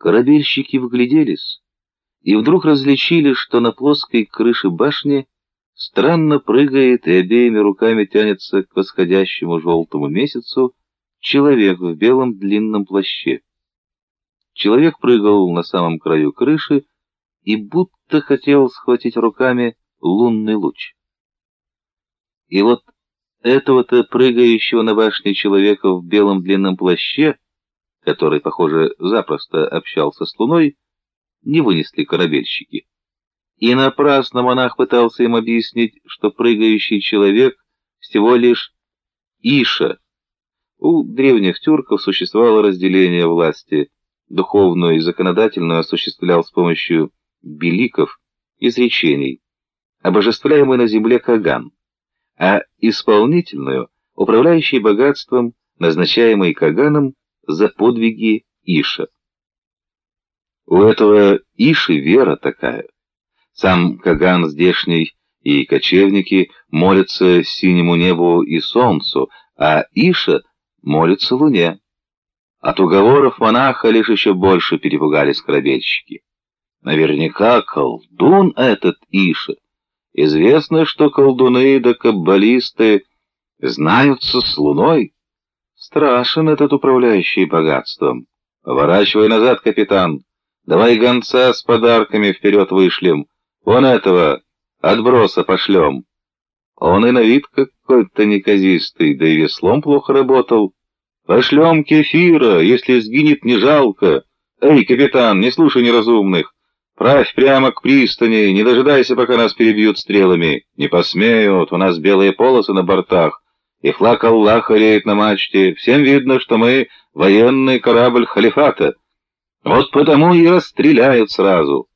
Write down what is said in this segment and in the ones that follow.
Корабельщики вгляделись и вдруг различили, что на плоской крыше башни странно прыгает и обеими руками тянется к восходящему желтому месяцу человек в белом длинном плаще. Человек прыгал на самом краю крыши и будто хотел схватить руками лунный луч. И вот этого-то прыгающего на башне человека в белом длинном плаще, который, похоже, запросто общался с луной, не вынесли корабельщики. И напрасно монах пытался им объяснить, что прыгающий человек всего лишь Иша. У древних тюрков существовало разделение власти. Духовную и законодательную осуществлял с помощью беликов, изречений, обожествляемый на земле Каган, а исполнительную, управляющий богатством, назначаемый Каганом за подвиги Иша. У этого Иши вера такая. Сам Каган здешний и кочевники молятся синему небу и солнцу, а Иша молится луне. От уговоров монаха лишь еще больше перепугались корабельщики. Наверняка колдун этот Иша. Известно, что колдуны да каббалисты знаются с луной. Страшен этот управляющий богатством. Поворачивай назад, капитан. Давай гонца с подарками вперед вышлем. Вон этого отброса пошлем. Он и на вид какой-то неказистый, да и веслом плохо работал. Пошлем кефира, если сгинет, не жалко. Эй, капитан, не слушай неразумных. Правь прямо к пристани, не дожидайся, пока нас перебьют стрелами. Не посмеют, у нас белые полосы на бортах, и флаг Аллаха реет на мачте. Всем видно, что мы военный корабль халифата. Вот потому и расстреляют сразу.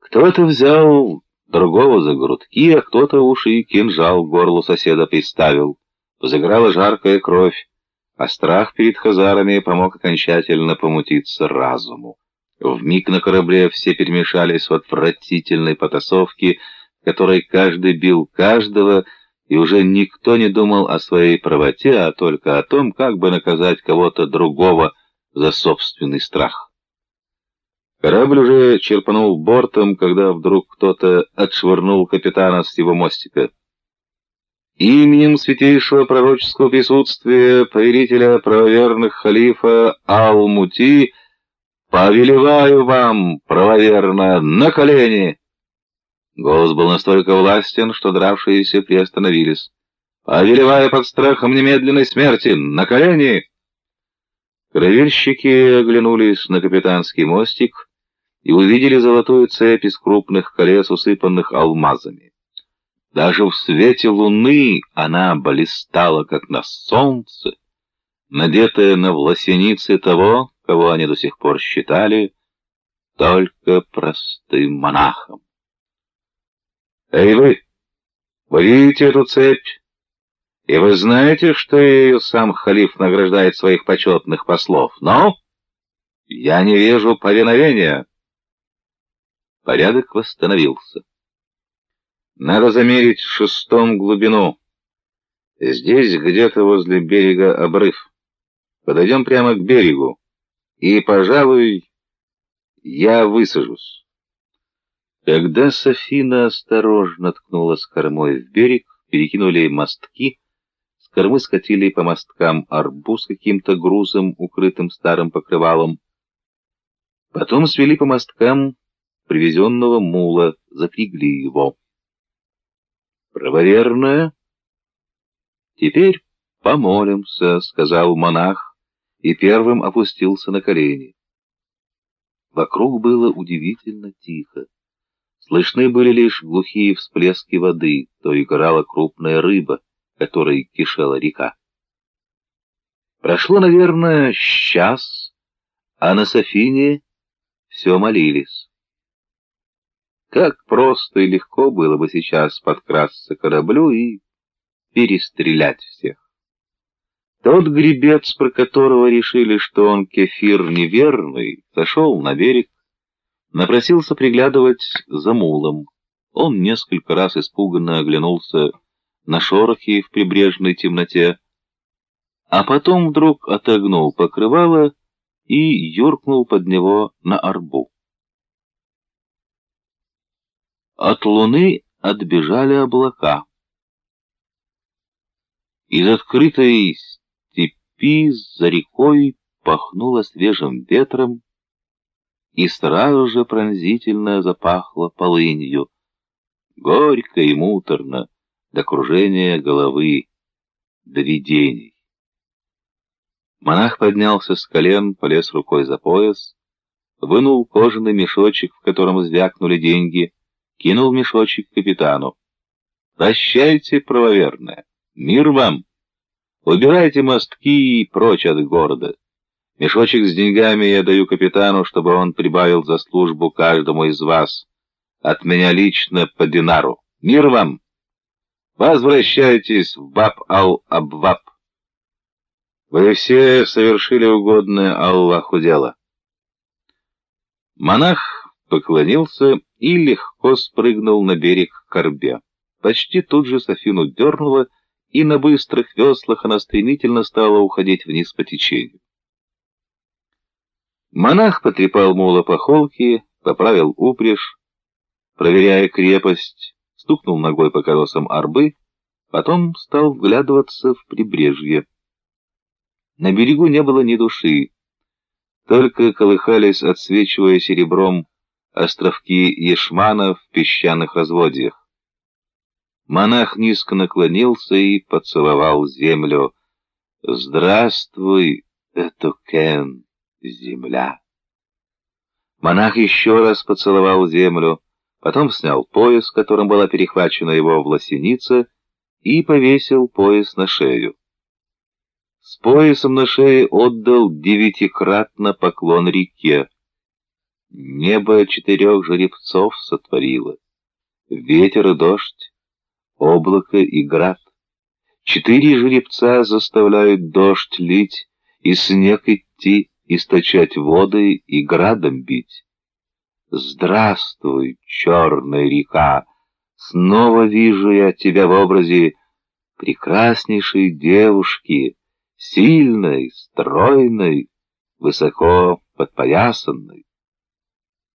Кто-то взял другого за грудки, а кто-то уши и кинжал к горлу соседа приставил. Взыграла жаркая кровь, а страх перед хазарами помог окончательно помутиться разуму. Вмиг на корабле все перемешались в отвратительной потасовке, в которой каждый бил каждого, и уже никто не думал о своей правоте, а только о том, как бы наказать кого-то другого за собственный страх. Корабль уже черпанул бортом, когда вдруг кто-то отшвырнул капитана с его мостика. Именем святейшего пророческого присутствия, повелителя правоверных халифа Ал-Мути, «Повелеваю вам, правоверно, на колени!» Голос был настолько властен, что дравшиеся приостановились. «Повелеваю под страхом немедленной смерти, на колени!» Кровельщики оглянулись на капитанский мостик и увидели золотую цепь из крупных колес, усыпанных алмазами. Даже в свете луны она блистала, как на солнце, надетая на власеницы того, кого они до сих пор считали только простым монахом. «Эй вы! Вы видите эту цепь? И вы знаете, что ее сам халиф награждает своих почетных послов? Но я не вижу повиновения». Порядок восстановился. Надо замерить шестом глубину. Здесь где-то возле берега обрыв. Подойдем прямо к берегу. И, пожалуй, я высажусь. Когда Софина осторожно ткнула с кормой в берег, перекинули мостки, с кормы скатили по мосткам арбуз каким-то грузом, укрытым старым покрывалом. Потом свели по мосткам привезенного мула, запрягли его. «Правоверная?» «Теперь помолимся», — сказал монах и первым опустился на колени. Вокруг было удивительно тихо. Слышны были лишь глухие всплески воды, то играла крупная рыба, которой кишела река. Прошло, наверное, час, а на Софине все молились. Как просто и легко было бы сейчас подкрасться к кораблю и перестрелять всех. Тот гребец, про которого решили, что он кефир неверный, зашел на берег, напросился приглядывать за мулом. Он несколько раз испуганно оглянулся на шорохи в прибрежной темноте, а потом вдруг отогнул покрывало и юркнул под него на арбу. От луны отбежали облака. Из открытой степи за рекой пахнуло свежим ветром, и сразу же пронзительно запахло полынью, горько и муторно, до кружения головы, до видений. Монах поднялся с колен, полез рукой за пояс, вынул кожаный мешочек, в котором звякнули деньги, кинул мешочек капитану. «Прощайте, правоверная! Мир вам! Убирайте мостки и прочь от города!» Мешочек с деньгами я даю капитану, чтобы он прибавил за службу каждому из вас. От меня лично по динару. Мир вам! Возвращайтесь в Баб-ал-Абваб. Вы все совершили угодное Аллаху дело. Монах поклонился и легко спрыгнул на берег корбе. Почти тут же Софину дернуло, и на быстрых веслах она стремительно стала уходить вниз по течению. Монах потрепал мула по холке, поправил упряжь, проверяя крепость, стукнул ногой по колесам арбы, потом стал вглядываться в прибрежье. На берегу не было ни души, только колыхались, отсвечивая серебром, островки ешмана в песчаных разводьях. Монах низко наклонился и поцеловал землю. «Здравствуй, Этукен!» Земля. Монах еще раз поцеловал землю, потом снял пояс, которым была перехвачена его власеница, и повесил пояс на шею. С поясом на шее отдал девятикратно поклон реке. Небо четырех жеребцов сотворило. Ветер и дождь, облако и град. Четыре жеребца заставляют дождь лить и снег идти, источать воды и градом бить. Здравствуй, черная река! Снова вижу я тебя в образе прекраснейшей девушки, сильной, стройной, высоко подпоясанной.